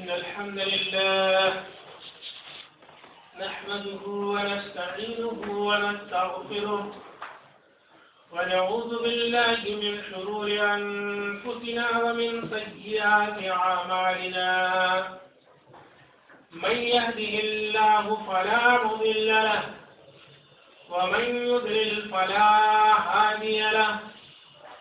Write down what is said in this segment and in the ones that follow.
إن الحمد لله نحمده ونستعينه ونستغفره ونعوذ بالله من شرور أنفسنا ومن سيئات أعمالنا. من يهده الله فلا مضل له ومن يضلل فلا هادي له.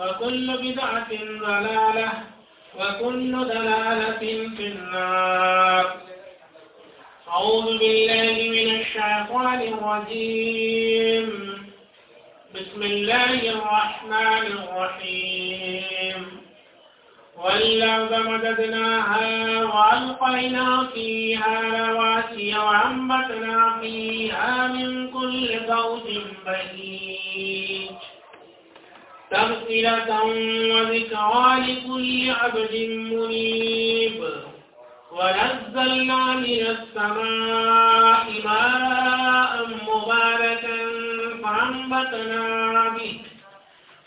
وكل بدعة ضلالة وكل دلالة في النار. أعوذ بالله من الشيطان الرجيم. بسم الله الرحمن الرحيم. والأرض مددناها وألقينا فيها رواسي وأنبتنا فيها من كل زوج بهيج. تغفرة وذكرى لكل عبد منيب ونزلنا من السماء ماء مباركا فأنبتنا به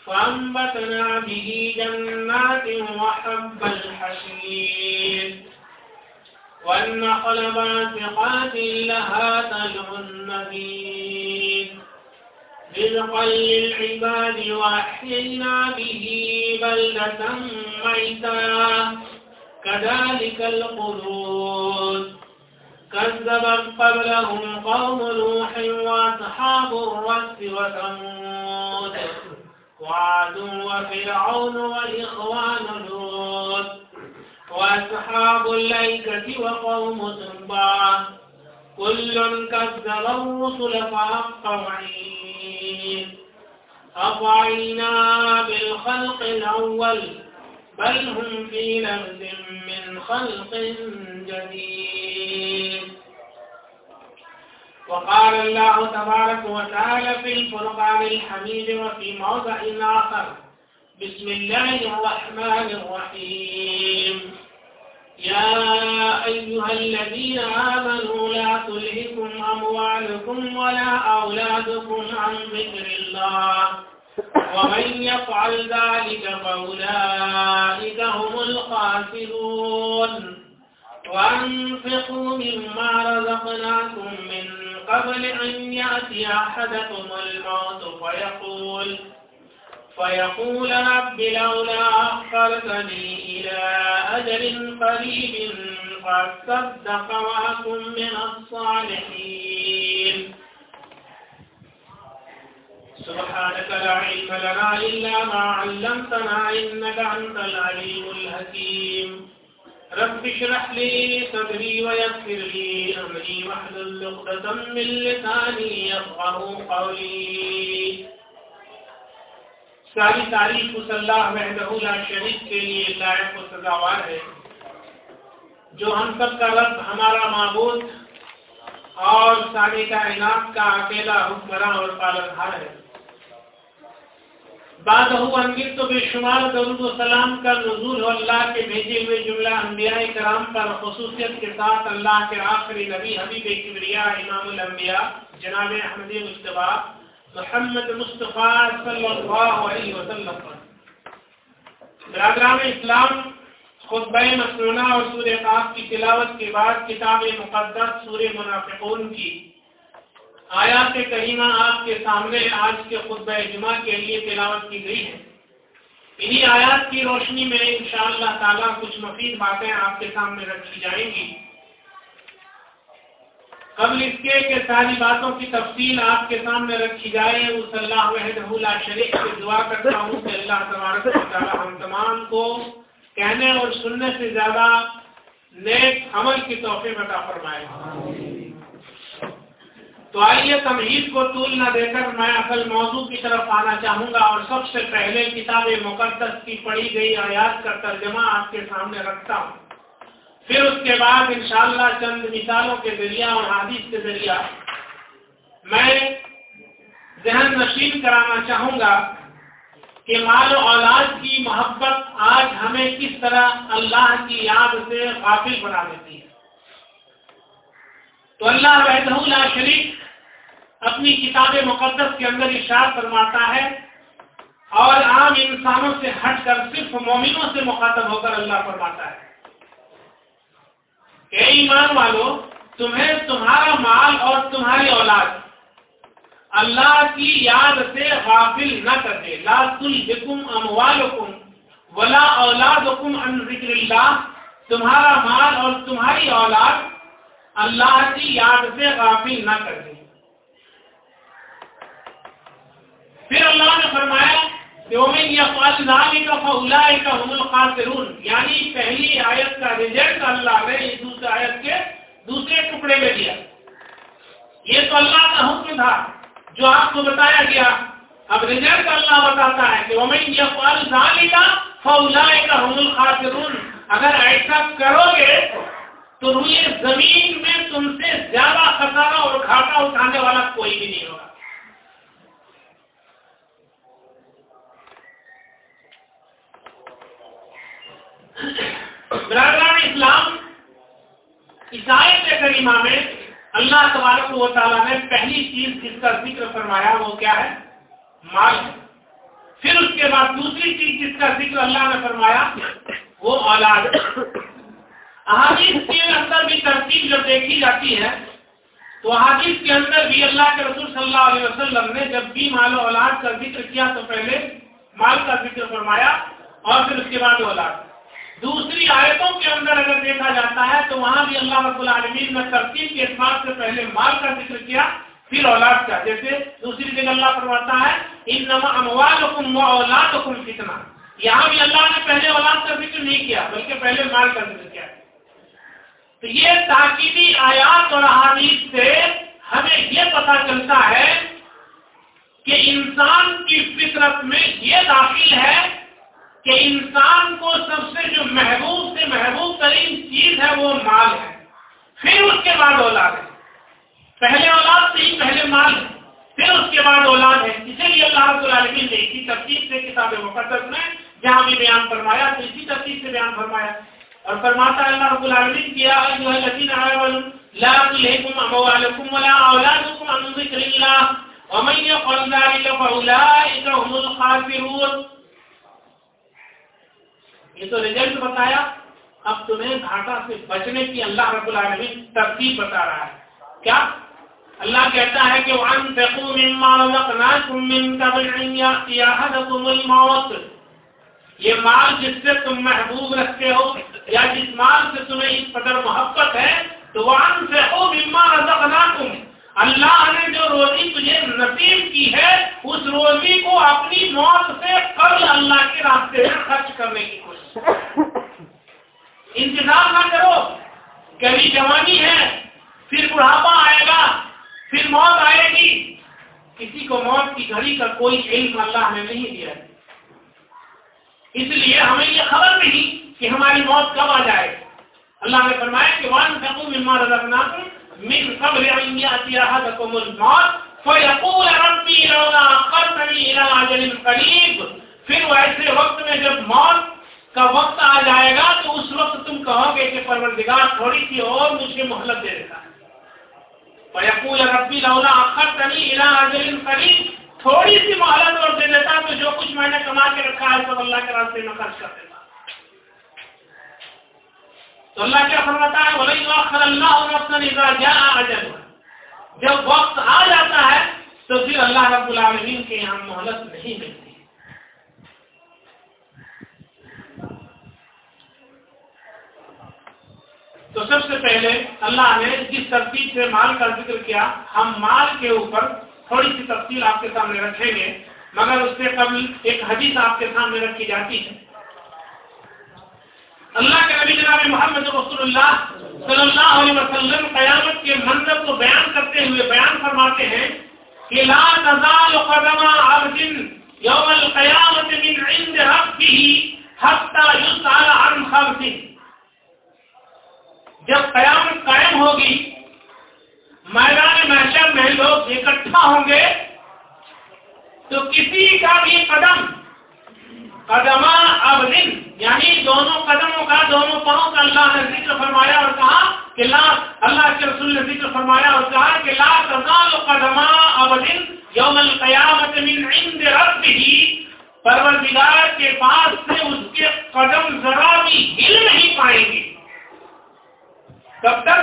فأنبتنا به جنات وحب الحشيد والنخل باسقات لها تلع النبيذ رزقا للعباد وأحيينا به بلدة ميتا. كذلك الخلود كذبت قبلهم قوم نوح وأصحاب الرس وثمود. وعاد وفرعون والإخوان لوط. وأصحاب الأيكة وقوم تبع. كل كذب الرسل فحق وعيد أفعينا بالخلق الأول بل هم في لبس من خلق جديد وقال الله تبارك وتعالى في الفرقان الحميد وفي موضع آخر بسم الله الرحمن الرحيم يا أيها الذين آمنوا لا تلهكم أموالكم ولا أولادكم عن ذكر الله ومن يفعل ذلك فأولئك هم الخاسرون وأنفقوا مما رزقناكم من قبل أن يأتي أحدكم الموت فيقول فيقول رب لولا أخرتني إلى أجل قريب فأصدق وأكن من الصالحين. سبحانك لا علم لنا إلا ما علمتنا إنك أنت العليم الحكيم. رب اشرح لي صدري ويسر لي أمري واحلل عقدة من لساني يفقهوا قولي. ساری تعریف اس اللہ وحدہ لا کے لیے لائق و سزاوار ہے، جو ہم سب کا رب، ہمارا معبود اور ساری کائنات کا اکیلا حکمراں اور پالنہار ہے۔ بعد انگیت تو بے شمار درود و سلام کا نزول ہو اللہ کے بھیجے ہوئے جملہ انبیاء کرام پر خصوصیت کے ساتھ اللہ کے آخری نبی حبیب کبریا امام الانبیاء جناب احمد مصطفیٰ محمد مصطفیٰ صلی اللہ علیہ وسلم پر۔ برادران اسلام، خطبہ مسنونہ اور سورہ قاف کی تلاوت کے بعد کتاب مقدس سورہ منافقون کی۔ آیات کریمہ آپ کے سامنے آج کے خطبہ جمعہ کے لیے تلاوت کی گئی ہے۔ انہی آیات کی روشنی میں انشاءاللہ تعالی کچھ مفید باتیں آپ کے سامنے رکھی جائیں گی۔ قبل اس کے کہ ساری باتوں کی تفصیل آپ کے سامنے رکھی جائے، اس اللہ وحدہ شریف سے دعا کرتا ہوں کہ اللہ تبارک و تعالی ہم تمام کو کہنے اور سننے سے زیادہ نیک عمل کی توفیق عطا فرمائے۔ تو آئیے تمہید کو طول نہ دے کر میں اصل موضوع کی طرف آنا چاہوں گا اور سب سے پہلے کتاب مقدس کی پڑھی گئی آیات کا ترجمہ آپ کے سامنے رکھتا ہوں۔ پھر اس کے بعد انشاءاللہ چند مثالوں کے ذریعہ اور حادث کے ذریعہ میں ذہن نشین کرانا چاہوں گا کہ مال و اولاد کی محبت آج ہمیں کس طرح اللہ کی یاد سے غافل بنا دیتی ہے۔ تو اللہ وحدہ لا شریف اپنی کتاب مقدس کے اندر اشار فرماتا ہے اور عام انسانوں سے ہٹ کر صرف مومنوں سے مخاطب ہو کر اللہ فرماتا ہے۔ کہ ایمان والو، تمہیں تمہارا مال اور تمہاری اولاد۔ اللہ کی یاد سے غافل نہ کر دے لا تلکم اموالکم ولا اولادکم عن ذکر اللہ۔ تمہارا مال اور تمہاری اولاد اللہ کی یاد سے غافل نہ کر دے پھر اللہ نے فرمایا یعنی پہلی آیت کا ریزلٹ اللہ نے دوسرے آیت کے دوسرے ٹکڑے میں دیا۔ یہ تو اللہ کا حکم تھا، جو آپ کو بتایا گیا۔ اب ریزلٹ اللہ بتاتا ہے کہ کا فولا کا حمل خاطرون اگر ایسا کرو گے تو روئے زمین میں تم سے زیادہ خطرہ اور گھاٹا اٹھانے والا کوئی بھی نہیں ہوگا۔ برادران اسلام، عیسائی کے کریمہ میں اللہ تبارک و تعالیٰ نے پہلی چیز جس کا ذکر فرمایا وہ کیا ہے؟ مال۔ پھر اس کے بعد دوسری چیز جس کا ذکر اللہ نے فرمایا وہ اولاد۔ احادیث کے اندر بھی ترتیب جب دیکھی جاتی ہے، تو احادیث کے اندر بھی اللہ کے رسول صلی اللہ علیہ وسلم نے جب بھی مال و اولاد کا ذکر کیا تو پہلے مال کا ذکر فرمایا اور پھر اس کے بعد اولاد۔ دوسری آیتوں کے اندر اگر دیکھا جاتا ہے تو وہاں بھی اللہ رب العالمین نے ترتیب کے اعتبار سے پہلے مال کا ذکر کیا، پھر اولاد کا۔ جیسے دوسری جگہ اللہ فرماتا ہے ان نما اموال و اولاد کتنا یہاں بھی اللہ نے پہلے اولاد کا ذکر نہیں کیا، بلکہ پہلے مال کا ذکر کیا۔ تو یہ تاکیدی آیات اور احادیث سے ہمیں یہ پتا چلتا ہے کہ انسان کی فطرت میں یہ داخل ہے کہ انسان کو سب سے جو محبوب سے محبوب ترین چیز ہے وہ مال ہے۔ پھر اس کے بعد اولاد ہے۔ پہلے اولاد سے ہی پہلے مال ہے۔ پھر اس کے بعد اولاد ہے۔ اسی لیے اللہ رب العالمین نے اسی ترتیب سے کتاب مقدس میں جہاں بھی بیان فرمایا، تو اسی ترتیب سے بیان فرمایا۔ اور فرماتا ہے، اللہ رب العالمین کیا ایھا الذین آمنوا، لا تلهکم اموالکم ولا اولادکم عن ذکر اللہ، ومن يفعل ذلك فاولئک هم الخاسرون۔ یہ تو ریزلٹ بتایا، اب تمہیں گھاٹا سے بچنے کی اللہ رب العالمین ترتیب بتا رہا ہے۔ کیا؟ اللہ کہتا ہے کہ وَأَنْفِقُوا مِمَّا رَزَقْنَاكُم مِّن قَبْلِ أَن يَأْتِيَ أَحَدَكُمُ الْمَوْتُ۔ یہ مال جس سے تم محبوب رکھتے ہو یا جس مال سے تمہیں اس قدر محبت ہے، تو وَأَنْفِقُوا مِمَّا رَزَقْنَاكُم۔ اللہ نے جو روزی تجھے نصیب کی ہے، اس روزی کو اپنی موت سے قبل اللہ کے راستے میں خرچ کرنے کی کوشش انتظار نہ کرو کبھی جوانی ہے، پھر بڑھاپا آئے گا، پھر موت آئے گی۔ کسی کو موت کی گھڑی کا کوئی علم اللہ نے نہیں دیا۔ اس لیے ہمیں یہ خبر نہیں کہ ہماری موت کب آ جائے۔ اللہ نے فرمایا کہ وان تقوم مما رزقناکم من قبل ان ياتي احدكم الموت فيقول ربي لولا اخرتني الى اجل قريب. پھر وہ ایسے وقت میں جب موت کا وقت آ جائے گا تو اس وقت تم کہو گے کہ پروردگار تھوڑی سی اور مجھے مہلت دے دیتا فیقول ربی لولا اخرتنی الى اجل قریب. تھوڑی سی مہلت اور دے دیتا تو جو کچھ میں نے کما کے رکھا ہے سب اللہ کے راستے میں خرچ کر دیتا تو اللہ کیا فرماتا ہے ولی آخر اللہ اور جب وقت آ جاتا ہے، تو پھر اللہ رب العالمین کے یہاں مہلت نہیں ملتی۔ تو سب سے پہلے اللہ نے جس ترتیب سے مال کا ذکر کیا، ہم مال کے اوپر تھوڑی سی تفصیل آپ کے سامنے رکھیں گے، مگر اس سے قبل ایک حدیث آپ کے سامنے رکھی جاتی ہے۔ اللہ کے نبی جناب محمد رسول اللہ صلی اللہ علیہ وسلم قیامت کے منظر کو بیان کرتے ہوئے بیان فرماتے ہیں کہ لا تزال قدم عبد یوم القیامت من عند ربه حتى يسأل عن خمس جب قیامت قائم ہوگی، میدان محشر میں لوگ اکٹھا ہوں گے، تو کسی کا بھی قدم قدمہ اب دن یعنی دونوں قدموں کا، دونوں پاؤں کا اللہ نے ذکر فرمایا اور کہا کہ لا، اللہ کے رسول نے ذکر فرمایا اور کہا کہ لا تزال قدمہ اب یوم القیامت من عند ربه، پروردگار کے پاس سے اس کے قدم ذرا بھی ہل نہیں پائیں گے۔ کب تک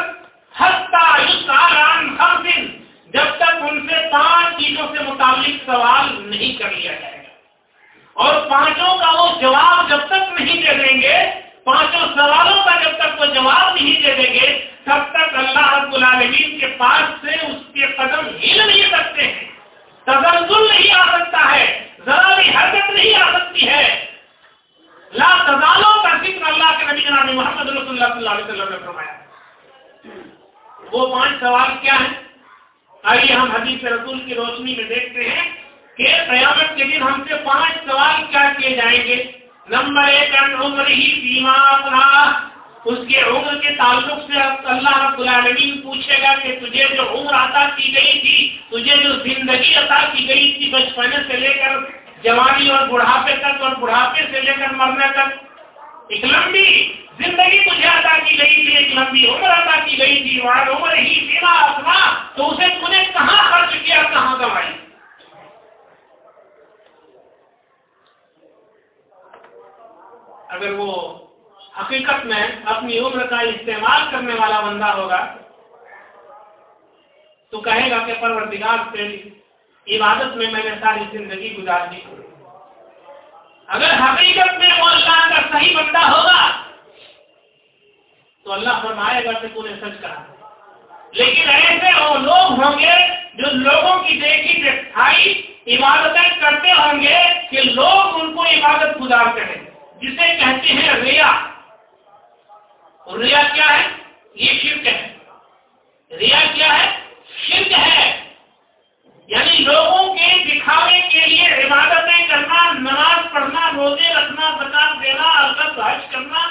ہستا جب تک ان سے پانچ چیزوں سے متعلق سوال نہیں کر لیا جائے۔ اور پانچوں کا وہ جواب جب تک نہیں دے دیں گے، پانچوں سوالوں کا جب تک وہ جواب نہیں دے دیں گے، تب تک اللہ رب العالمین کے پاس سے اس کے قدم ہل نہیں سکتے ہیں۔ تزلزل نہیں آ سکتا ہے، ذرا بھی حرکت نہیں آ سکتی ہے۔ لا تزالوں کا ذکر اللہ کے نبی جناب محمد رسول اللہ صلی اللہ علیہ وسلم نے فرمایا۔ وہ پانچ سوال کیا ہیں؟ آئیے ہم حدیث رسول کی روشنی میں دیکھتے ہیں۔ کہ قیامت کے دن ہم سے پانچ سوال کیا کیے جائیں گے؟ نمبر ایک عمر ہی بیما اس کے عمر کے تعلق سے اللہ رب العالمین پوچھے گا کہ تجھے جو عمر عطا کی گئی تھی، تجھے جو زندگی عطا کی گئی تھی بچپنے سے لے کر جوانی اور بڑھاپے تک اور بڑھاپے سے لے کر مرنے تک، ایک لمبی زندگی تجھے عطا کی گئی تھی، ایک لمبی عمر عطا کی گئی تھی۔ وہاں عمر ہی بیما تو اسے تھی کہاں خرچ کیا، کہاں گوائی اگر وہ حقیقت میں اپنی عمر کا استعمال کرنے والا بندہ ہوگا، تو کہے گا کہ پروردگار سے عبادت میں میں نے ساری زندگی گزار دی۔ اگر حقیقت میں وہ اللہ کا صحیح بندہ ہوگا، تو اللہ فرمائے گا کہ نے سچ کہا۔ لیکن ایسے وہ لوگ ہوں گے جو لوگوں کی دیکھی دکھائی عبادتیں کرتے ہوں گے کہ لوگ ان کو عبادت گزارتے ہیں۔ جسے کہتے ہیں ریا۔ ریا کیا ہے؟ یہ شرک ہے۔ ریا کیا ہے؟ شرک ہے۔ یعنی لوگوں کے دکھاوے کے لیے عبادتیں کرنا، نماز پڑھنا، روزے رکھنا، زکات دینا الگ حج کرنا۔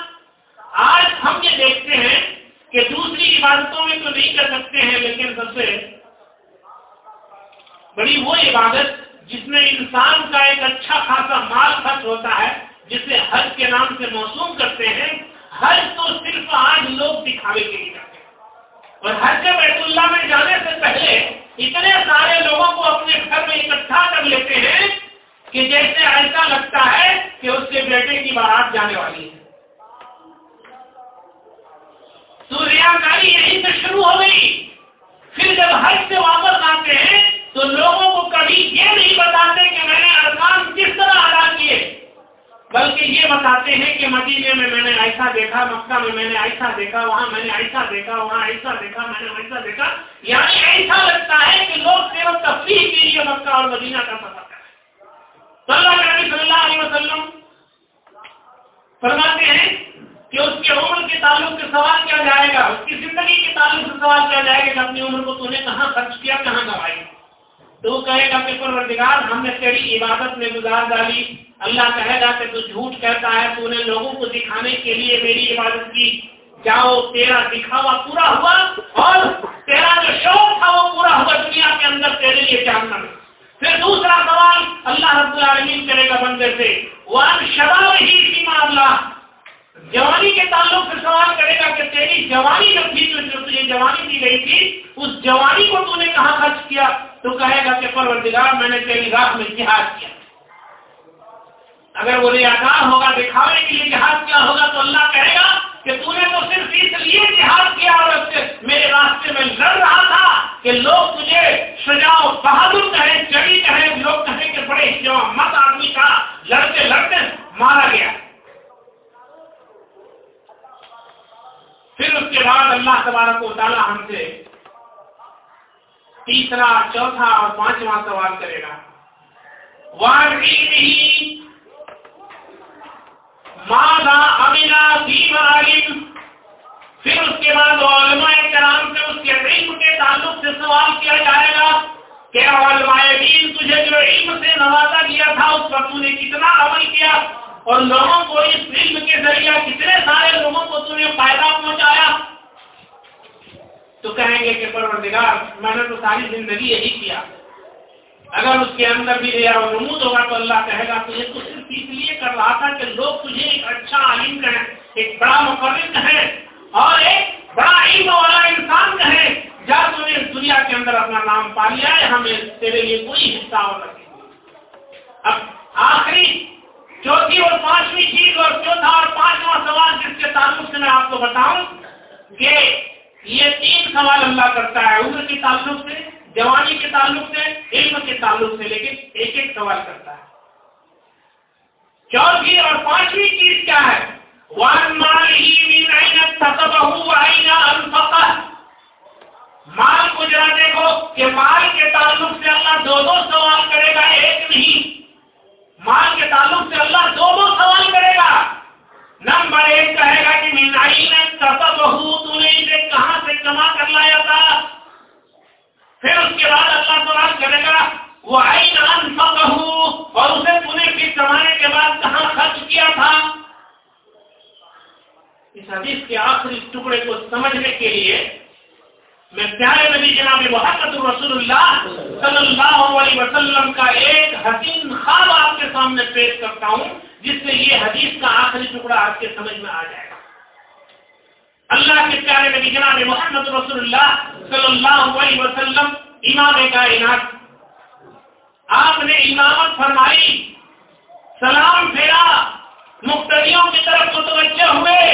آج ہم یہ دیکھتے ہیں کہ دوسری عبادتوں میں تو نہیں کر سکتے ہیں، لیکن سب سے بڑی وہ عبادت جس میں انسان کا ایک اچھا خاصا مال خرچ ہوتا ہے۔ جسے حج کے نام سے موسوم کرتے ہیں، حج تو صرف آج لوگ دکھاوے کے لیے کرتے ہیں۔ اور حج بیت اللہ میں جانے سے پہلے اتنے سارے لوگوں کو اپنے گھر میں اکٹھا کر لیتے ہیں کہ جیسے ایسا لگتا ہے کہ اس کے بیٹے کی بارات جانے والی ہے۔ تو ریا یہیں سے شروع ہو گئی۔ پھر جب حج سے واپس آتے ہیں تو لوگوں کو کبھی یہ نہیں بتاتے کہ میں نے ارکان کس طرح ادا کیے بلکہ یہ بتاتے ہیں کہ مدینے میں میں نے ایسا دیکھا، مکہ میں میں نے ایسا دیکھا، وہاں میں نے ایسا دیکھا، وہاں ایسا دیکھا، میں نے ایسا دیکھا۔ یعنی ایسا لگتا ہے کہ لوگ صرف تفریح کے لیے مکہ اور مدینہ کا سفر کریں اللہ نبی صلی اللہ علیہ وسلم فرماتے ہیں کہ اس کے عمر کے تعلق سے سوال کیا جائے گا، اس کی زندگی کے تعلق سے سوال کیا جائے گا کہ اپنی عمر کو تو نے کہاں خرچ کیا، کہاں گوائی تو وہ کہے گا کہ پروردگار ہم نے تیری عبادت میں گزار ڈالی اللہ کہے گا کہ تو جھوٹ کہتا ہے، تو نے لوگوں کو دکھانے کے لیے میری عبادت کی۔ جاؤ، تیرا دکھاوا پورا ہوا اور تیرا جو شوق تھا وہ پورا ہوا دنیا کے اندر، تیرے لیے جاننا پھر دوسرا سوال اللہ رب العالمین کرے گا بندے سے۔ وہ شباب ہی سیما اللہ جوانی کے تعلق سے سوال کرے گا کہ تیری جوانی جب تھی جو تجھے جوانی دی گئی تھی، اس جوانی کو تو نے کہاں خرچ کیا؟ تو کہے گا کہ پروردگار، میں نے تیری راہ میں جہاد کیا۔ اگر وہ ریاکار ہوگا، دکھاوے کے لیے جہاد کیا ہوگا تو اللہ کہے گا کہ تو نے تو صرف اس لیے جہاد کیا اور میرے راستے میں لڑ رہا تھا کہ لوگ تجھے سجاؤ، بہادر کہیں چڑی کہیں، لوگ کہیں کہ بڑے مت آدمی کا لڑتے لڑتے مارا گیا۔ پھر اس کے بعد اللہ تبارک و تعالیٰ ہم سے تیسرا، چوتھا اور پانچواں سوال کرے گا۔ مالا امینا عالم پھر اس کے بعد علماء کرام سے اس کے علم کے تعلق سے سوال کیا جائے گا کہ علماء دین تجھے جو علم سے نوازا کیا تھا، اس پر تو نے کتنا عمل کیا؟ اور لوگوں کو اس علم کے ذریعہ کتنے سارے لوگوں کو تم نے فائدہ پہنچایا؟ تو کہیں گے کہ پروردگار، میں نے تو ساری زندگی یہی کیا۔ اگر اس کے اندر بھی ریا نمود ہوگا تو اللہ کہے گا تو یہ تو صرف اس لیے کر رہا تھا کہ لوگ تجھے ایک اچھا عالم کہیں، ایک بڑا مقرر کہیں اور ایک بڑا علم والا انسان کہیں۔ جا تو نے اس دنیا کے اندر اپنا نام پا لیا ہے، ہمیں تیرے لیے کوئی حصہ اور نہیں۔ اب آخری، چوتھی اور پانچویں چیز اور چوتھا اور پانچواں سوال جس کے تعلق سے میں آپ کو بتاؤں کہ یہ تین سوال اللہ کرتا ہے، عمر کے تعلق سے جوانی کے تعلق سے، علم کے تعلق سے، لیکن ایک ایک سوال کرتا ہے۔ چوتھی اور پانچویں چیز کیا ہے؟ مال ہی مال کو ذرا دیکھو کہ مال کے تعلق سے اللہ دو دو سوال کرے گا ایک نہیں مال کے تعلق سے اللہ دو دو سوال کرے گا نمبر ایک کہے گا کہ مینائی نے بہو تو نے اسے کہاں سے کما کر لایا تھا پھر اس کے بعد اللہ سوال کرے گا وہ آئی نان اور اسے تو نے پھر کمانے کے بعد کہاں خرچ کیا تھا اس حدیث کے آخری ٹکڑے کو سمجھنے کے لیے میں پیارے نبی جناب محمد رسول اللہ صلی اللہ علیہ وسلم کا ایک حسین خواب آپ کے سامنے پیش کرتا ہوں جس سے یہ حدیث کا آخری ٹکڑا آپ کے سمجھ میں آ جائے گا اللہ کے پیارے نبی جناب محمد رسول اللہ صلی اللہ علیہ وسلم امام کائنات آپ نے امامت فرمائی سلام پھیرا مختلفوں کی طرف متوجہ ہوئے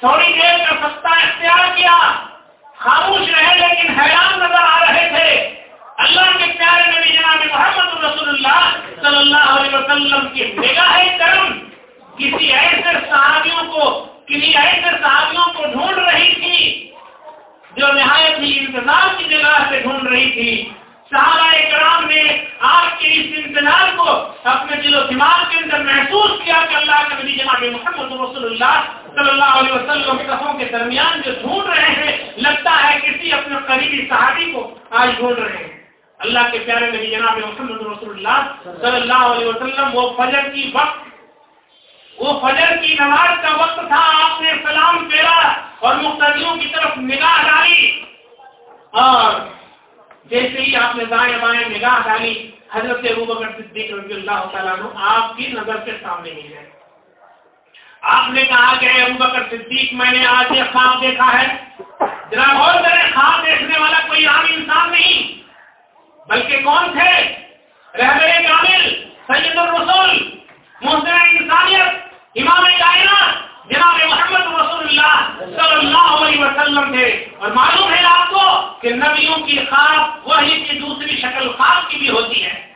تھوڑی دیر کا سستا اختیار کیا خاموش رہے لیکن حیران نظر آ رہے تھے اللہ کے پیارے نبی جناب محمد رسول اللہ صلی اللہ علیہ وسلم کی نگاہ کرم کسی ایسے صحابیوں کو کسی ایسے صحابیوں کو ڈھونڈ رہی تھی جو نہایت ہی انتظار کی جگہ سے ڈھونڈ رہی تھی صحابہ کرام نے آپ کے اس انتظار کو اپنے دل و دماغ کے اندر محسوس کیا کہ اللہ کے نبی جناب محمد رسول اللہ صلی اللہ علیہ وسلم صفوں کے درمیان جو ڈھونڈ رہے ہیں، لگتا ہے کسی اپنے قریبی صحابی کو آج ڈھونڈ رہے ہیں۔ اللہ کے پیارے نبی جناب محمد رسول اللہ صلی اللہ علیہ وسلم، وہ فجر کی وقت، وہ فجر کی نماز کا وقت تھا، آپ نے سلام پھیرا اور مختلفوں کی طرف نگاہ ڈالی۔ اور جیسے ہی آپ نے دائیں بائیں نگاہ ڈالی، حضرت ابو بکر صدیق رضی اللہ تعالیٰ آپ کی نظر سے سامنے مل جائے آپ نے کہا کہ ابو بکر صدیق، میں نے آج یہ خواب دیکھا ہے۔ جناب اور میرے خواب دیکھنے والا کوئی عام انسان نہیں، بلکہ کون تھے؟ رہبر کامل، سید الرسول، محسن انسانیت، امام کائنات جناب محمد رسول اللہ صلی اللہ علیہ وسلم تھے۔ اور معلوم ہے آپ کو کہ نبیوں کی خواب وہی کی دوسری شکل خواب کی بھی ہوتی ہے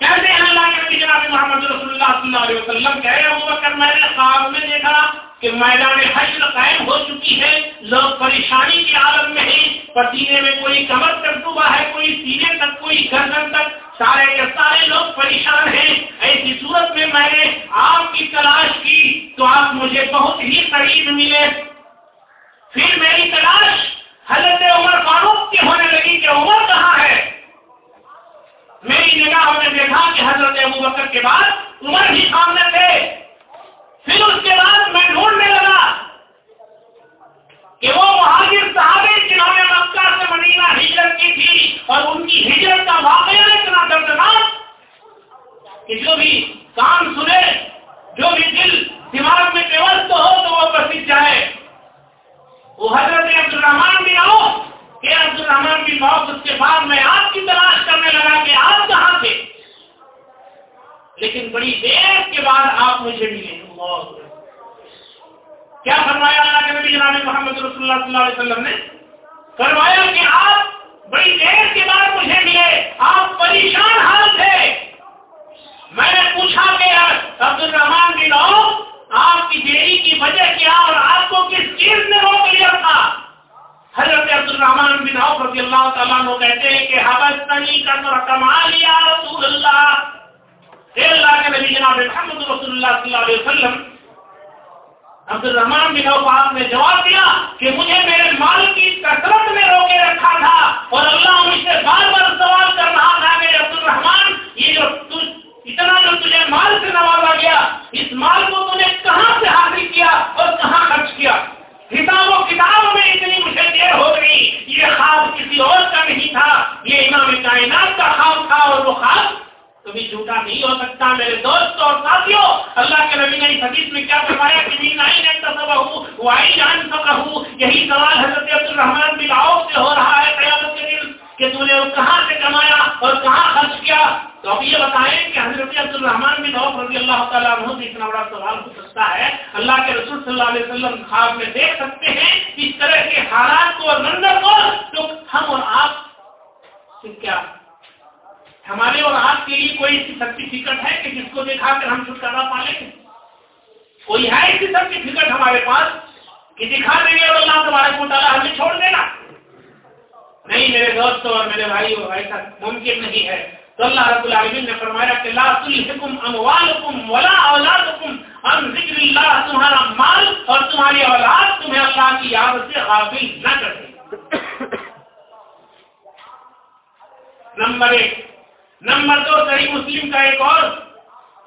کہتے ہیں اللہ کے نبی جناب محمد رسول اللہ صلی اللہ علیہ وسلم کہہ ابو بکر، میں نے خواب میں دیکھا کہ میدان حشر قائم ہو چکی ہے۔ لوگ پریشانی کے عالم میں ہیں۔ پسینے میں کوئی کمر تک ڈوبا ہے، کوئی سینے تک، کوئی گردن تک۔ سارے کے سارے لوگ پریشان ہیں۔ ایسی صورت میں میں نے آپ کی تلاش کی تو آپ مجھے بہت ہی قریب ملے۔ پھر میری تلاش حضرت عمر فاروق کی ہونے لگی کہ عمر کہاں ہے میری نے دیکھا کہ حضرت ابو بکر کے بعد عمر ہی سامنے تھے۔ پھر اس کے بعد میں ڈھونڈنے لگا کہ وہ مہاجر صحابے جنہوں نے مکہ سے مدینہ ہجرت کی تھی اور ان کی ہجرت کا واقعہ اتنا دردناک کہ جو بھی کام سنے، جو بھی دل دماغ میں پیوست ہو تو وہ پرسد جائے۔ وہ حضرت عبد الرحمان بھی آؤ۔ کہ عبد الرحمان کی موت اس کے بعد میں آپ کی تلاش کرنے لگا کہ آپ کہاں تھے۔ لیکن بڑی دیر کے بعد آپ مجھے ملے۔ کیا فرمایا اللہ کے نبی جناب محمد رسول اللہ صلی اللہ علیہ وسلم نے؟ فرمایا کہ آپ بڑی دیر کے بعد مجھے ملے آپ پریشان حال تھے میں نے پوچھا کہ عبد الرحمان کی لو آپ کی دیری کی وجہ کیا اور آپ کو کس چیز نے روک لیا تھا حضرت عبد الرحمان بن عوف رضی اللہ تعالیٰ عنہ کہتے ہیں کہ حبستنی کا کمال یا رسول اللہ اے اللہ کے نبی جناب محمد رسول اللہ صلی اللہ علیہ وسلم عبد الرحمان بن عوف آپ نے جواب دیا کہ مجھے میرے مال کی کثرت میں روکے رکھا تھا اور اللہ مجھ سے بار بار سوال کر رہا تھا کہ عبد الرحمان یہ جو اتنا جو تجھے مال سے نوازا گیا اس مال کو تم نے کہاں سے حاصل کیا اور کہاں خرچ کیا حساب و کتاب کبھی جھوٹا نہیں ہو سکتا میرے دوستوں اور ساتھیوں اللہ کے نبی نے اس حدیث میں کیا فرمایا کہ یہی سوال حضرت عبد الرحمان بن عوف سے ہو رہا ہے قیامت کے دن کہ تو نے کہاں سے کمایا اور کہاں خرچ کیا تو اب یہ بتائیں کہ حضرت عبد الرحمان بن عوف رضی اللہ تعالیٰ عنہ سے اتنا بڑا سوال ہو سکتا ہے اللہ کے رسول صلی اللہ علیہ وسلم خواب میں دیکھ سکتے ہیں اس طرح کے حالات کو اور منظر کو تو ہم اور آپ کیا ہمارے اور آپ کے لیے کوئی ایسی سرٹیفکیٹ ہے کہ جس کو دکھا کر ہم چھٹکارا پا لیں گے؟ کوئی ہے ایسی سرٹیفکیٹ ہمارے پاس کہ دکھا دیں گے اور اللہ تبارک کو تعالیٰ ہمیں چھوڑ دینا؟ نہیں میرے دوستوں اور میرے بھائی ایسا ممکن نہیں ہے۔ تو اللہ رب العالمین نے فرمایا کہ لا تلحکم اموالکم ولا اولادکم ان ذکر اللہ تمہارا مال اور تمہاری اولاد تمہیں اللہ کی یاد سے غافل نہ کرے نمبر ایک نمبر دو، صحیح مسلم کا ایک اور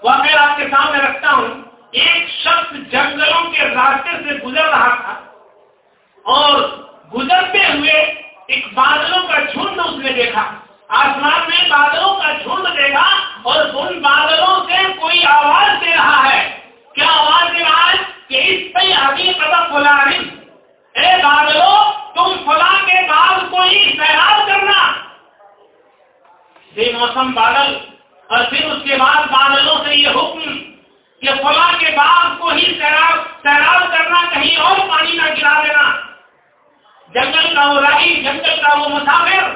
واقعہ آپ کے سامنے رکھتا ہوں، ایک شخص جنگلوں کے راستے سے گزر رہا تھا اور گزرتے ہوئے ایک بادلوں کا جھنڈ اس نے دیکھا۔ آسمان میں بادلوں کا جھنڈ دیکھا اور ان بادلوں سے کوئی آواز دے رہا ہے۔ کیا آواز دے رہا ہے؟ کہ اس پہ ابھی قدم فلا اے بادلوں تم فلاں کے بعد کوئی سیراب کرنا۔ بے موسم بادل اور پھر اس کے بعد بادلوں سے یہ حکم کہ فلاں کے بعد کو ہی سیراب سیراب کرنا، کہیں اور پانی نہ گرا دینا جنگل کا وہ راہی، جنگل کا وہ مسافر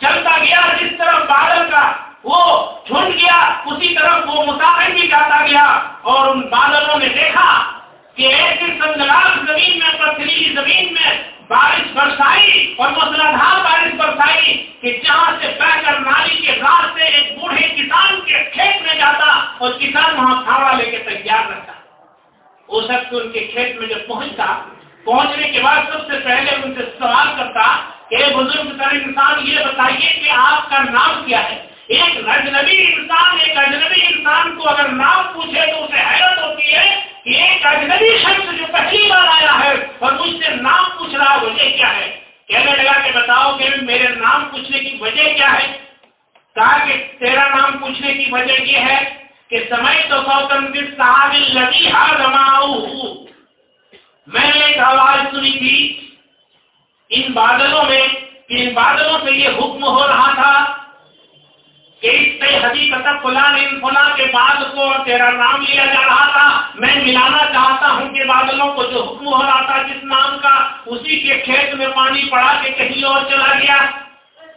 چلتا گیا جس طرف بادل کا وہ جھنڈ گیا، اسی طرف وہ مسافر بھی جاتا گیا۔ اور ان بادلوں نے دیکھا کہ ایسی سنگلال زمین میں پتھریلی زمین میں بارش برسائی اور مسلادھار بارش برسائی کہ جہاں سے بہ کر نالی کے راستے ایک بوڑھے کسان کے کھیت میں جاتا اور کسان وہاں کھاوا لے کے تیار رہتا۔ ہو سکتا ان کے کھیت میں جب پہنچتا، پہنچنے کے بعد سب سے پہلے ان سے سوال کرتا کہ بزرگ تر انسان یہ بتائیے کہ آپ کا نام کیا ہے؟ ایک اجنبی انسان، ایک اجنبی انسان کو اگر نام پوچھے تو اسے حیرت ہوتی ہے ایک اجنبی شخص جو پہلی بار آیا ہے اور مجھ سے نام پوچھ رہا وجہ کیا ہے؟ کہنے لگا کہ بتاؤ کہ میرے نام پوچھنے کی وجہ کیا ہے؟ کہا کہ تیرا نام پوچھنے کی وجہ یہ ہے کہ سمے تو سوتن صاحب لگی میں نے ایک آواز سنی تھی، ان بادلوں میں، ان بادلوں سے یہ حکم ہو رہا تھا کہ اس سے حقیقت فلان ان فلاں کے بعد کو تیرا نام لیا جا رہا تھا۔ میں ملانا چاہتا ہوں کہ بادلوں کو جو حکم ہو رہا تھا جس نام کا اسی کے کھیت میں پانی پڑا کے کہیں اور چلا گیا۔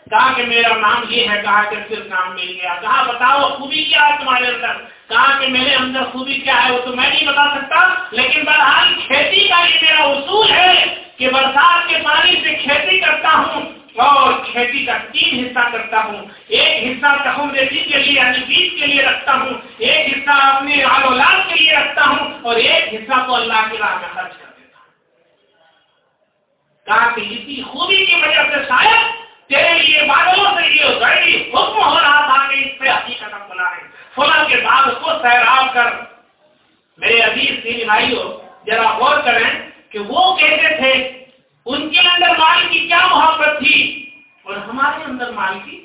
کہا کہ میرا نام یہ ہے، کہا کہ صرف نام مل گیا۔ کہا بتاؤ خوبی کیا ہے تمہارے اندر؟ کہا کہ میرے اندر خوبی کیا ہے وہ تو میں نہیں بتا سکتا، لیکن بہرحال کھیتی کا یہ میرا اصول ہے کہ برسات کے پانی سے کھیتی کرتا ہوں۔ اور کھیتی کا تین حصہ کرتا ہوں۔ ایک حصہ تخم ریسی کے لیے یعنی بیج کے لیے رکھتا ہوں۔ ایک حصہ اپنے آل اولاد کے لیے رکھتا ہوں اور ایک حصہ تو اللہ کی راہ میں خرچ کر دیتا ہوں۔ کہا کہ اسی خوبی کی وجہ سے شاید تیرے لیے بادلوں سے یہ غیری حکم ہو رہا تھا کہ اس پہ حقیقت بنا ہے۔ فلاں کے بعد کو سیراب کر۔ میرے عزیز تین بھائیوں ذرا غور کریں کہ وہ کہتے تھے ان کے اندر مال کی کیا محبت تھی اور ہمارے اندر مال کی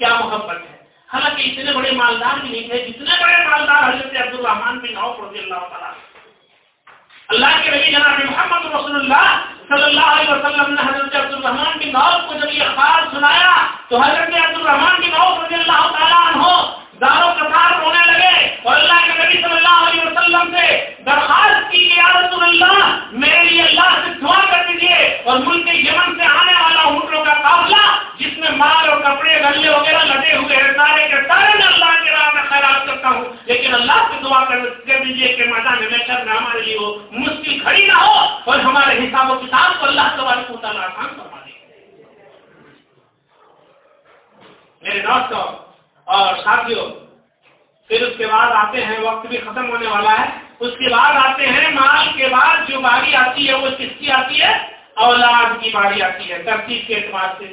کیا محبت ہے؟ حالانکہ اتنے بڑے مالدار بھی نہیں تھے، جتنے بڑے مالدار حضرت عبد الرحمان بن عوف رضی اللہ تعالیٰ اللہ کے نبی جناب محمد رسول اللہ صلی اللہ علیہ وسلم نے حضرت عبد الرحمان کی نوف کو جب یہ اخبار سنایا تو حضرت عبد الرحمان کی نوف رضی اللہ تعالیٰ عنہ داروں کثار رونے لگے اور اللہ کے نبی صلی اللہ علیہ وسلم سے درخواست کی کہ یا رسول اللہ میرے لیے اللہ سے دعا کر دیجیے اور ملک یمن سے آنے والا اونٹوں کا قافلہ جس میں مال اور کپڑے گلے وغیرہ لگے ہوئے ہیں سارے کے سارے میں اللہ کے راہ میں خیرات کرتا ہوں لیکن اللہ سے دعا کر دیجیے کہ میدان میں کر ہمارے لیے وہ مشکل کھڑی نہ ہو اور ہمارے حساب و کتاب کو اللہ تبارک و تعالیٰ آسان کروا دے میرے دوستوں اور ساتھیوں پھر اس کے بعد آتے ہیں وقت بھی ختم ہونے والا ہے اس کے بعد آتے ہیں مال کے بعد جو باری آتی ہے وہ کس کی آتی ہے اولاد کی باری آتی ہے ترتیب کے اعتبار سے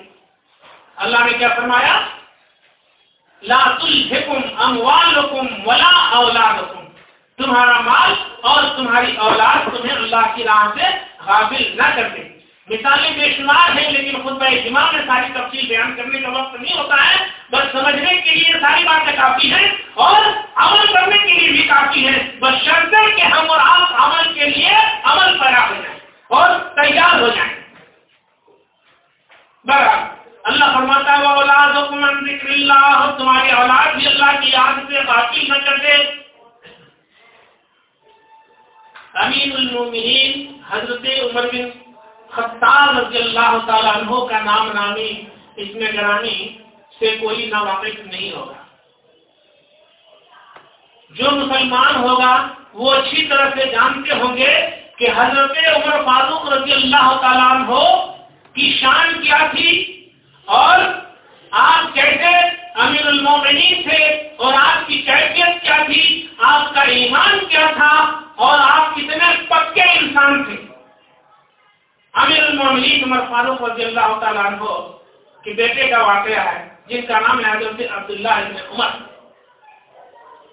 اللہ نے کیا فرمایا لا تلحکم اموالکم ولا اولادکم تمہارا مال اور تمہاری اولاد تمہیں اللہ کی راہ سے قابل نہ کرتے مثالیں بے شمار ہیں لیکن خود میں اجماع میں ساری تفصیل بیان کرنے کا وقت نہیں ہوتا ہے بس سمجھنے کے لیے ساری باتیں کافی ہیں اور عمل کرنے کے لیے بھی کافی ہیں بس شرط ہے کہ ہم اور آپ عمل کے لیے عمل پیدا ہو جائیں اور تیار ہو جائیں برابر اللہ فرماتا ہے اولاد حکمن ذکر اللہ تمہاری اولاد بھی اللہ کی یاد سے باقی نہ کر دے امین المومنین حضرت عمر بن خطاب رضی اللہ تعالیٰ عنہ کا نام نامی اس میں گرامی سے کوئی نا واقف نہیں ہوگا۔ جو مسلمان ہوگا، وہ اچھی طرح سے جانتے ہوں گے کہ حضرت عمر فاروق رضی اللہ تعالیٰ عنہ کی شان کیا تھی اور آپ کیسے امیر المومنین تھے اور آپ کی کیفیت کیا تھی؟ آپ کا ایمان کیا تھا؟ اور آپ کتنے پکے انسان تھے؟ امیر المومنین عمر فاروق رضی اللہ تعالیٰ عنہ کے بیٹے کا واقعہ ہے جن کا نام ہے حضرت عبداللہ ابن عمر۔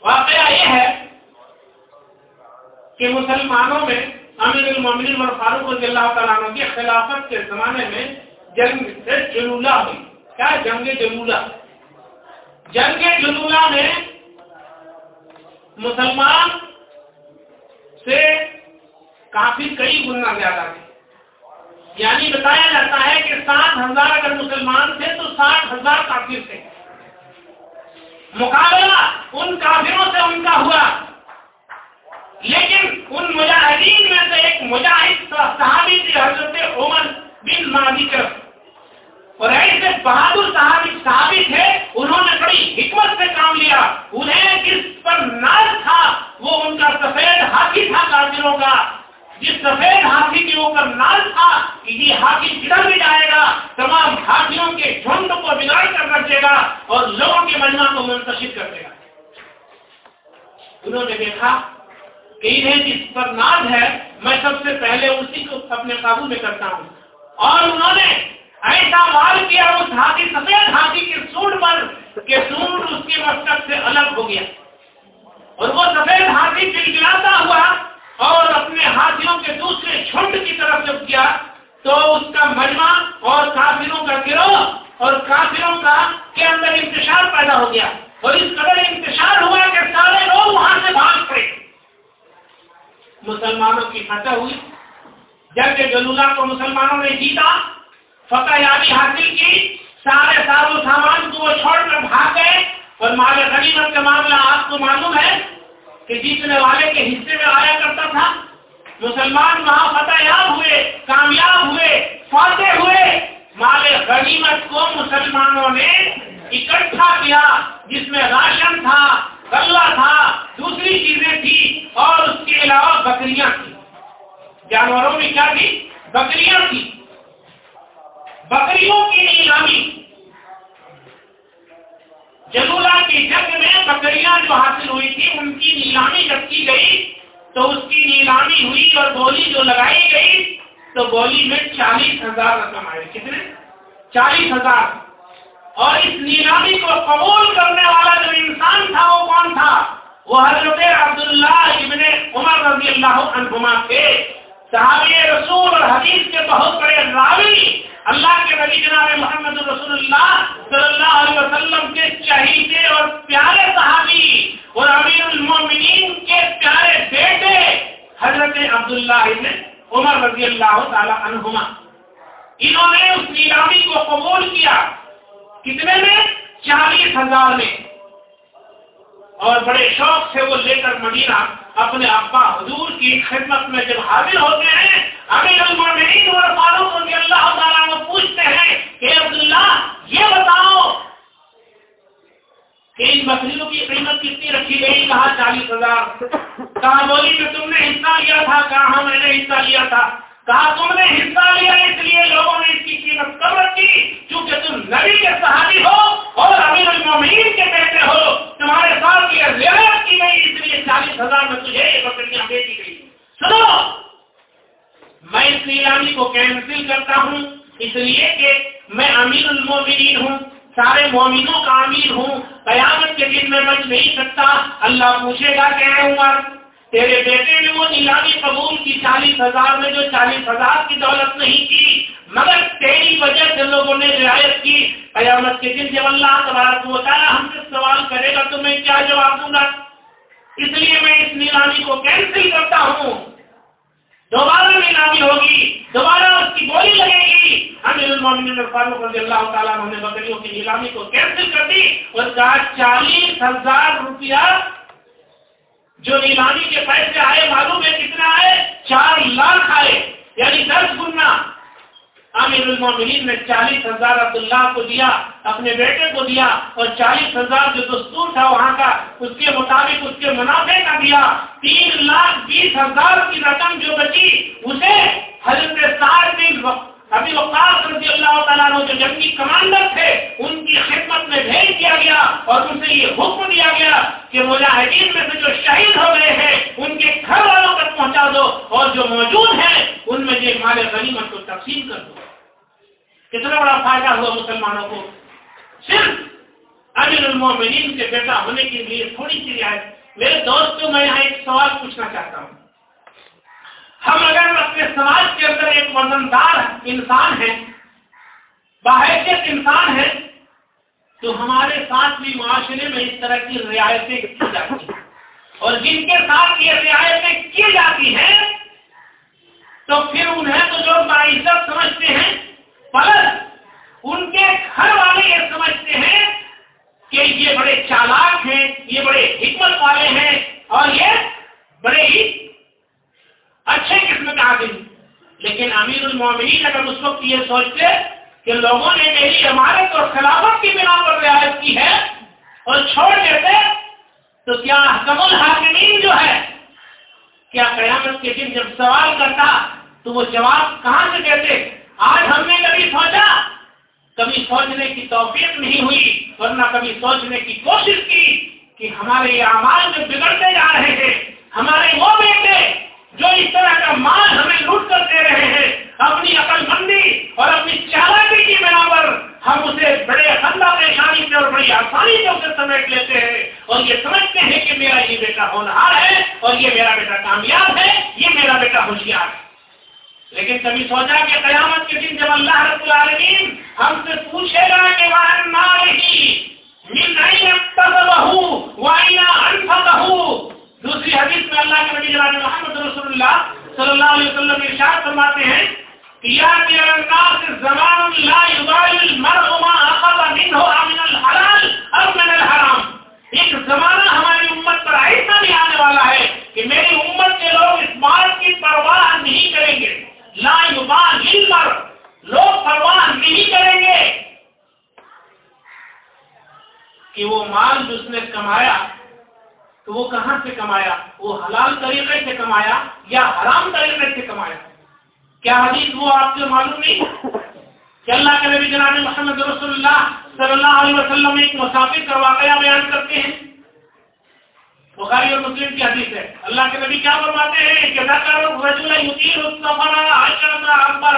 واقعہ یہ ہے کہ مسلمانوں میں امیر المومنین عمر فاروق رضی اللہ تعالیٰ عنہ کی خلافت کے زمانے میں جنگ سے جلولہ ہوئی۔ کیا جنگ جلولہ؟ جنگ جلولہ میں مسلمان سے کافی کئی گنا زیادہ تھے۔ یعنی بتایا جاتا ہے کہ سات ہزار اگر مسلمان تھے تو ساٹھ ہزار کافر تھے۔ مقابلہ ان کافروں سے ان کا ہوا۔ لیکن ان مجاہدین میں سے ایک مجاہد صحابی تھی حضرت عمر بن مادی اور ایسے بہادر صحابی صحابی تھے انہوں نے بڑی حکمت سے کام لیا۔ انہیں جس پر ناز تھا، وہ ان کا سفید ہاتھی تھا کافروں کا۔ جس سفید ہاتھی کے اوپر ناز تھا کہ یہ ہاتھی کدھر بھی جائے گا، تمام ہاتھیوں کے جھنڈ کو بگاڑ کر رکھے گا اور لوگوں کے مجمع کو منتشر کر دے گا۔ انہوں نے دیکھا کہ انہیں جس پر ناز ہے، میں سب سے پہلے اسی کو اپنے قابو میں کرتا ہوں۔ اور انہوں نے ایسا مال کیا اس ہاتھی، سفید ہاتھی کے سوٹ پر کہ سوٹ اس کے مقصد سے الگ ہو گیا۔ اور وہ سفید ہاتھی چلچلاتا ہوا اور اپنے ہاتھیوں کے دوسرے چھنڈ کی طرف جب کیا تو اس کا مجمع اور کافروں کا گروہ اور کافروں کا کے اندر انتشار پیدا ہو گیا۔ اور اس قدر انتشار ہوا کہ سارے لوگ وہاں سے بھاگ پڑے۔ مسلمانوں کی فتح ہوئی۔ جب گلولہ کو مسلمانوں نے جیتا فتح یابی حاصل کی سارے ساروں سامان کو وہ چھوڑ کر بھاگ گئے اور مال غنیمت کا معاملہ آپ کو معلوم ہے کہ جیتنے والے کے حصے میں آیا کرتا تھا۔ مسلمان وہاں فتح یاب ہوئے، کامیاب ہوئے، فاتح ہوئے۔ مال غنیمت کو مسلمانوں نے اکٹھا کیا، جس میں راشن تھا، غلہ تھا، دوسری چیزیں تھی اور اس کے علاوہ بکریاں تھیں۔ جانوروں میں کیا تھی؟ بکریاں تھی بکریوں کی نیلامی جلولہ کی جنگ میں بکریاں جو حاصل ہوئی تھی ان کی نیلامی جب کی گئی، تو اس کی نیلامی ہوئی اور بولی جو لگائی گئی، تو بولی میں چالیس ہزار رقم آئے۔ کتنے؟ چالیس ہزار۔ اور اس نیلامی کو قبول کرنے والا جو انسان تھا، وہ کون تھا؟ وہ حضرت عبداللہ ابن عمر رضی اللہ عنہما تھے۔ صحابی رسول اور حدیث کے بہت بڑے راوی اللہ کے نبی جناب محمد رسول اللہ صلی اللہ علیہ وسلم کے چہیتے اور پیارے صحابی اور امیر المومنین کے پیارے بیٹے حضرت عبداللہ ابن عمر رضی اللہ تعالی عنہما۔ انہوں نے اس نیلامی کو قبول کیا۔ کتنے میں؟ چالیس ہزار میں۔ اور بڑے شوق سے وہ لے کر مدینہ اپنے ابا حضور کی خدمت میں جب حاضر ہوتے ہیں امیر المومنین اور فاروق رضی اللہ تعالیٰ کو پوچھتے ہیں کہ عبداللہ، یہ بتاؤ کہ ان بکریوں کی قیمت کتنی رکھی گئی؟ کہا چالیس ہزار۔ کہا، بولی میں تم نے حصہ لیا تھا۔ کہا ہاں میں نے حصہ لیا تھا۔ کہا، تم نے حصہ لیا، اس لیے لوگوں نے اس کی قیمت کم رکھی کیونکہ تم نبی کے صحابی ہو اور امیر المومنین کے بیٹے ہو۔ تمہارے ساتھ یہ رعایت کی گئی، اس لیے چالیس ہزار میں تجھے یہ بکریاں بیچی گئی۔ سنو میں اس نیلامی کو کینسل کرتا ہوں، اس لیے کہ میں امیر المومنین ہوں، سارے مومنوں کا امیر ہوں۔ قیامت کے دن میں بچ نہیں سکتا، اللہ پوچھے گا کہ عمر، تیرے بیٹے نے وہ نیلامی قبول کی چالیس ہزار میں جو چالیس ہزار کی دولت نہیں کی، مگر تیری وجہ سے لوگوں نے رعایت کی۔ قیامت کے دن جب اللہ تبارک و تعالیٰ ہم سے سوال کرے گا، تو میں کیا جواب دوں گا؟ اس لیے میں اس نیلامی کو کینسل کرتا ہوں۔ دوبارہ نیلامی ہوگی، دوبارہ اس کی گولی لگے گی۔ امیر المومنین فاروق رضی اللہ تعالیٰ نے بکریوں کی نیلامی کو کینسل کر دی اور کہا چالیس ہزار روپیہ جو نیلامی کے پیسے آئے، معلوم ہے کتنا آئے؟ چار لاکھ آئے یعنی دس گنا۔ عامر المومنین نے چالیس ہزار عبداللہ کو دیا، اپنے بیٹے کو دیا اور چالیس ہزار جو دستور تھا وہاں کا، اس کے مطابق اس کے منافع کا دیا۔ تین لاکھ بیس ہزار کی رقم جو بچی، اسے حضرت بن ابھی وقاص رضی اللہ تعالیٰ جو جنگی کمانڈر تھے، ان کی خدمت میں بھیج دیا گیا اور ان سے یہ حکم دیا گیا کہ مجاہدین میں سے جو شہید ہو گئے ہیں، ان کے گھر والوں تک پہنچا دو اور جو موجود ہیں، ان میں یہ مال غنیمت کو تقسیم کر دو۔ کتنا بڑا فائدہ ہوا مسلمانوں کو؟ صرف امیر المومنین کے بیٹا ہونے کے لیے تھوڑی سی رعایت۔ میرے دوست کو میں یہاں ایک سوال پوچھنا چاہتا ہوں۔ ہم اگر اپنے سماج کے اندر ایک وزندار انسان ہیں باحثیت انسان ہے تو ہمارے ساتھ بھی معاشرے میں اس طرح کی رعایتیں کی جاتی ہیں۔ اور جن کے ساتھ یہ رعایتیں کی جاتی ہیں، تو پھر انہیں تو جو معیشت سمجھتے ہیں، پلس ان کے گھر والے یہ سمجھتے ہیں کہ یہ بڑے چالاک ہیں، یہ بڑے حکمت والے ہیں اور یہ بڑے ہی اچھے قسم کا آدمی لیکن امیر المومنین اگر اس وقت یہ سوچتے کہ لوگوں نے میری عمارت اور خلافت کی بنا پر رعایت کی ہے اور چھوڑ دیتے، تو کیا حکم الحاکمین جو ہے، کیا قیامت کے دن جب سوال کرتا تو وہ جواب کہاں سے دیتے؟ آج ہم نے کبھی سوچا، کبھی سوچنے کی توفیق نہیں ہوئی، ورنہ کبھی سوچنے کی کوشش کی کہ ہمارے یہ اعمال جو بگڑتے جا رہے ہیں، ہمارے وہ بیٹے جو اس طرح کا مال ہمیں لوٹ کر دے رہے ہیں، اپنی عقل مندی اور اپنی چالاکی کی بنا پر ہم اسے بڑے خندہ پریشانی سے اور بڑی آسانی سے اسے سمیٹ لیتے ہیں۔ اور یہ سمجھتے ہیں کہ میرا یہ بیٹا ہونہار ہے اور یہ میرا بیٹا کامیاب ہے، یہ میرا بیٹا ہوشیار ہے۔ لیکن کبھی سوچا کہ قیامت کے دن جب اللہ رب العالمین ہم سے پوچھے گا کہ وہ نہ ہی؟ دوسری حدیث میں اللہ کے نبی جناب محمد رسول اللہ صلی اللہ علیہ وسلم ارشاد فرماتے ہیں یا الناس زمان لا يبال المرء ما اخذ منه من الحلال او من الحرام۔ ایک زمانہ ہماری امت پر ایسا بھی آنے والا ہے کہ میری امت کے لوگ اس بات کی پرواہ نہیں کریں گے۔ لا يبال المرء۔ لوگ پرواہ نہیں کریں گے کہ وہ مال جس نے کمایا، تو وہ کہاں سے کمایا؟ وہ حلال طریقے سے کمایا یا حرام طریقے سے کمایا؟ کیا حدیث وہ آپ کو معلوم نہیں؟ کہ اللہ کے نبی جناب محمد رسول اللہ صلی اللہ علیہ وسلم ایک مسافر کا واقعہ بیان کرتے ہیں۔ بخاری اور مسلم کی حدیث ہے۔ اللہ کے نبی کیا فرماتے ہیں؟ کہ رجل یتیر السفر عشر اکبر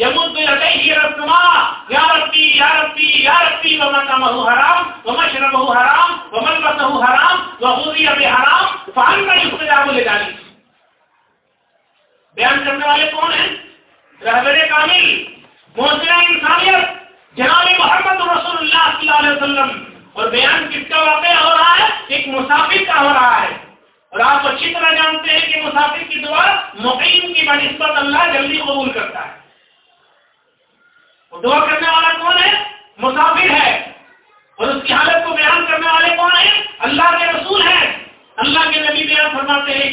يمد يديه الى السماء يا ربي يا ربي يا ربي ومطعمه حرام ومشربه حرام وملبسه حرام وغذي بحرام فعنا يستجاب لذلك بیان کرنے والے کون ہیں؟ رہبر کامل محسن انسانیت جناب محمد رسول اللہ صلی اللہ علیہ وسلم۔ اور بیان کس کا واقع ہو رہا ہے؟ ایک مسافر کا ہو رہا ہے۔ اور آپ اچھی طرح جانتے ہیں کہ مسافر کی دعا مقیم کی بنسبت اللہ جلدی قبول کرتا ہے۔ دعا کرنے والا کون ہے مسافر ہے اور اس کی حالت کو بیان کرنے والے کون ہیں اللہ کے رسول ہیں اللہ کے نبی بیان فرماتے ہیں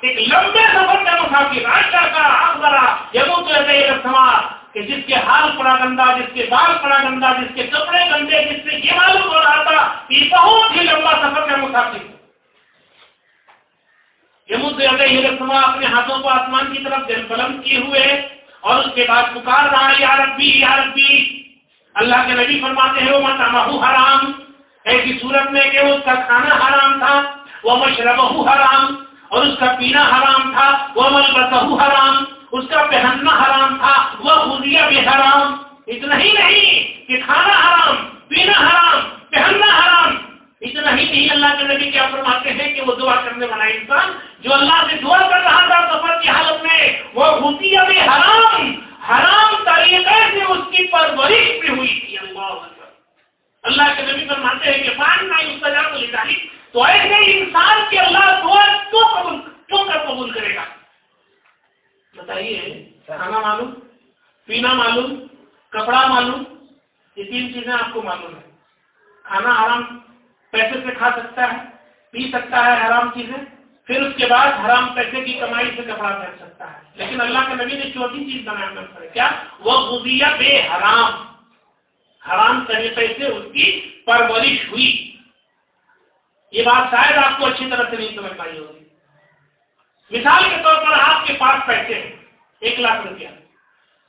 کہ ایک لمبے سفر کا مسافر آشا کا آخرا یمو کہ جس کے حال پڑا گندا، جس کے بال پڑا گندا، جس کے کپڑے گندے، جس سے یہ معلوم ہو رہا تھا یہ بہت ہی لمبا سفر کا مسافر یمود رسما اپنے ہاتھوں کو آسمان کی طرف بلند کیے ہوئے اور اس کے بعد پکار رہا یا ربی یا ربی، اللہ کے نبی فرماتے ہیں وہ متا حرام ایسی صورت میں کہ اس کا کھانا حرام تھا۔ وہ مشرب حرام، اور اس کا پینا حرام تھا وہ مل حرام، اس کا پہننا حرام تھا وہ خودیا بھی حرام۔ اتنا ہی نہیں کہ کھانا حرام، پینا حرام، پہننا حرام۔ اتنا ہی نہیں، اللہ کے نبی کیا فرماتے ہیں کہ وہ دعا کرنے والا انسان جو اللہ سے دعا کر رہا تھا سفر کی حالت میں وہ ہوتی ابھی حرام۔ حرام طریقے سے اس کی پرورش بھی ہوئی تھی، اللہ اللہ کے نبی فرماتے ہیں کہ فان نہ تو ایسے انسان کی اللہ دعا کیوں قبول کیوں کر قبول کرے گا۔ بتائیے، کھانا معلوم؟ پینا معلوم؟ کپڑا معلوم؟ یہ تین چیزیں آپ کو معلوم ہے کھانا آرام پیسے سے کھا سکتا ہے، پی سکتا ہے، حرام چیزیں۔ پھر اس کے بعد حرام پیسے کی کمائی سے کپڑا پہن سکتا ہے۔ لیکن اللہ کے نبی نے چوتھی چیز بنایا کیا؟ وہ غذیہ بے حرام۔ حرام طریقے سے اس کی پرورش ہوئی۔ یہ بات شاید آپ کو اچھی طرح سے نہیں سمجھ پائی ہوگی۔ مثال کے طور پر آپ کے پاس پیسے ہیں، ایک لاکھ روپیہ۔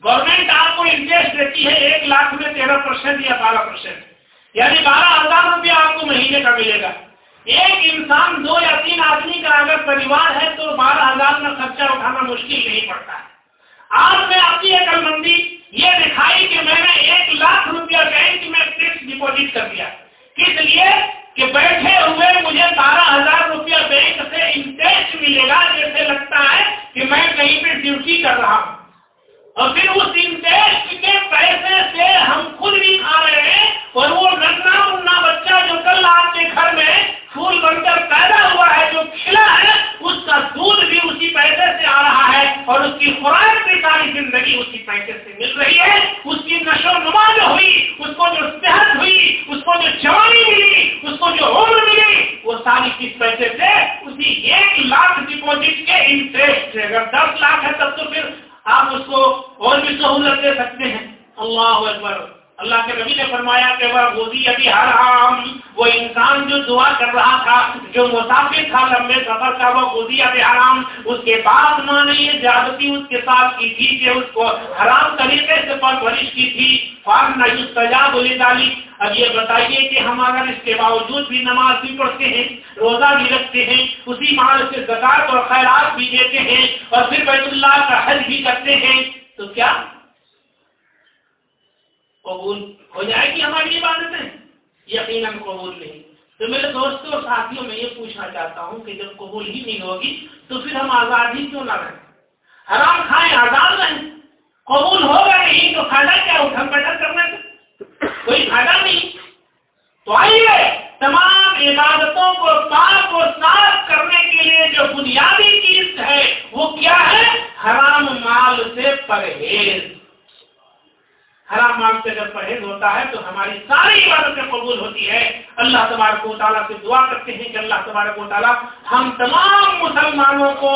گورنمنٹ آپ کو انٹرسٹ دیتی ہے ایک لاکھ میں تیرہ پرسینٹ یا بارہ پرسینٹ یعنی بارہ ہزار روپیہ آپ کو مہینے کا ملے گا۔ ایک انسان دو یا تین آدمی کا اگر پریوار ہے تو بارہ ہزار میں خرچہ اٹھانا مشکل نہیں پڑتا۔ ہے آج میں آپ کی عقل مندی یہ دکھائی کہ میں نے ایک لاکھ روپیہ بینک میں فکس ڈپوزٹ کر دیا۔ کس لیے؟ کہ بیٹھے ہوئے مجھے بارہ ہزار روپیہ بینک سے انٹرسٹ ملے گا، جیسے لگتا ہے کہ میں کہیں پہ ڈیوٹی کر رہا ہوں۔ اور پھر اس انٹرسٹ کے پیسے سے ہم خود بھی کھا رہے ہیں اور وہ ننا منا بچہ جو کل آپ کے گھر میں پھول بن کر پیدا ہوا ہے جو کھلا ہے اس کا دودھ بھی اسی پیسے سے آ رہا ہے اور اس کی خوراک بھی ساری زندگی اسی پیسے سے مل رہی ہے اس کی نشو نما جو ہوئی اس کو جو صحت ہوئی اس کو جو جوانی ملی اس کو جو عمر ملی وہ ساری کس پیسے سے اسی ایک لاکھ ڈپوزٹ کے انٹرسٹ سے اگر دس لاکھ ہے تب تو پھر آپ اس کو اور بھی سہولت دے سکتے ہیں اللہ اکبر اللہ کے نبی نے فرمایا کہ وہ گودی ابھی حرام وہ انسان جو دعا کر رہا تھا جو مسافر تھا لمبے سفر کا وہ گودی حرام، اس کے بعد ماں نے یہ زیادتی اس کے ساتھ کی تھی کہ اس کو حرام طریقے سے پرورش کی تھی۔ فارم نہیں سجا بولی ڈالی اب یہ بتائیے کہ ہم اگر اس کے باوجود بھی نماز بھی پڑھتے ہیں، روزہ بھی رکھتے ہیں، اسی مال سے زکات اور خیرات بھی دیتے ہیں اور پھر بیت اللہ کا حج بھی کرتے ہیں، تو کیا قبول ہو جائے گی ہماری عبادتیں؟ یقیناً قبول نہیں۔ تو میرے دوستوں اور ساتھیوں، میں یہ پوچھنا چاہتا ہوں کہ جب قبول ہی نہیں ہوگی تو پھر ہم آزاد ہی کیوں نہ رہیں؟ حرام کھائیں، آزاد رہیں؟ قبول ہو گئے نہیں تو فائدہ کیا اٹھن بیٹھن کرنے سے؟ کوئی فائدہ نہیں۔ تو آئیے تمام عبادتوں کو پاک و صاف کرنے کے لیے جو بنیادی چیز ہے، وہ کیا ہے؟ حرام مال سے پرہیز۔ حرام مال سے اگر پرہیز ہوتا ہے، تو ہماری ساری عبادتیں قبول ہوتی ہے۔ اللہ تبارک و تعالیٰ سے دعا کرتے ہیں کہ اللہ تبارک و تعالیٰ ہم تمام مسلمانوں کو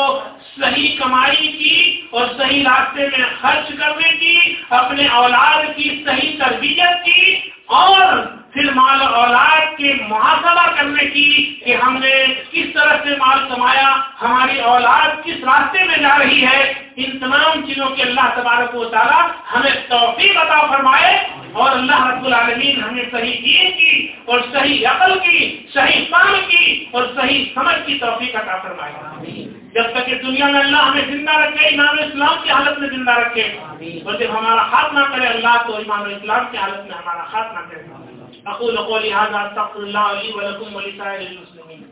صحیح کمائی کی اور صحیح راستے میں خرچ کرنے کی، اپنے اولاد کی صحیح تربیت کی اور پھر مال اولاد کے محاسبہ کرنے کی کہ ہم نے کس طرح سے مال کمایا، ہماری اولاد کس راستے میں جا رہی ہے ان تمام چیزوں کے اللہ تبارک و تعالیٰ ہمیں توفیق عطا فرمائے اور اللہ رب العالمین ہمیں صحیح دین کی اور صحیح عقل کی صحیح کام کی اور صحیح سمجھ کی توفیق عطا فرمائے۔ جب تک کہ دنیا میں اللہ ہمیں زندہ رکھے ایمان اسلام کی حالت میں زندہ رکھے۔ اور جب ہمارا ہاتھ نہ کرے اللہ تو ایمان اسلام کی حالت میں ہمارا ہاتھ نہ کرے اقول قولی هذا استغفر الله لي ولكم ولسائر المسلمين۔